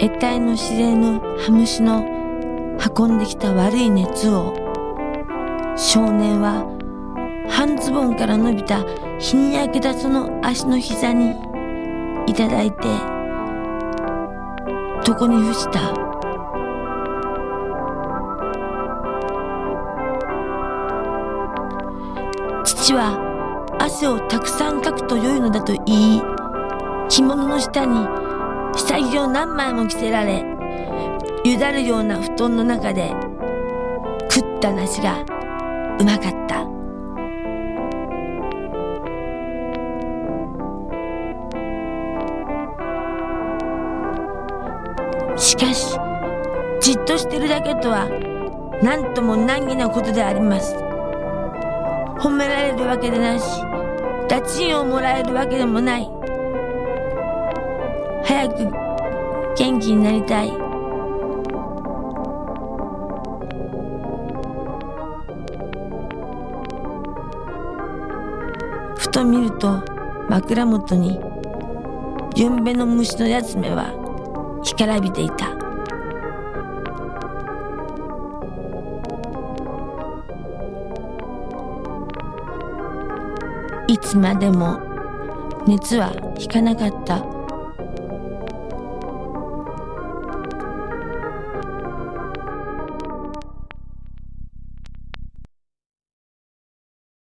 得体の知れぬハムシの運んできた悪い熱を少年は半ズボンから伸びた日に焼けたその足の膝にいただいて床に伏した。父は汗をたくさんかくと良いのだと言い着物の下に下着を何枚も着せられゆだるような布団の中で食った梨がうまかった。しかしじっとしてるだけとは何とも難儀なことであります。褒められるわけでなし打賃をもらえるわけでもない。早く元気になりたい。ふと見ると枕元にゆんべの虫のやつめは干からびていた。いつまでも熱は引かなかった。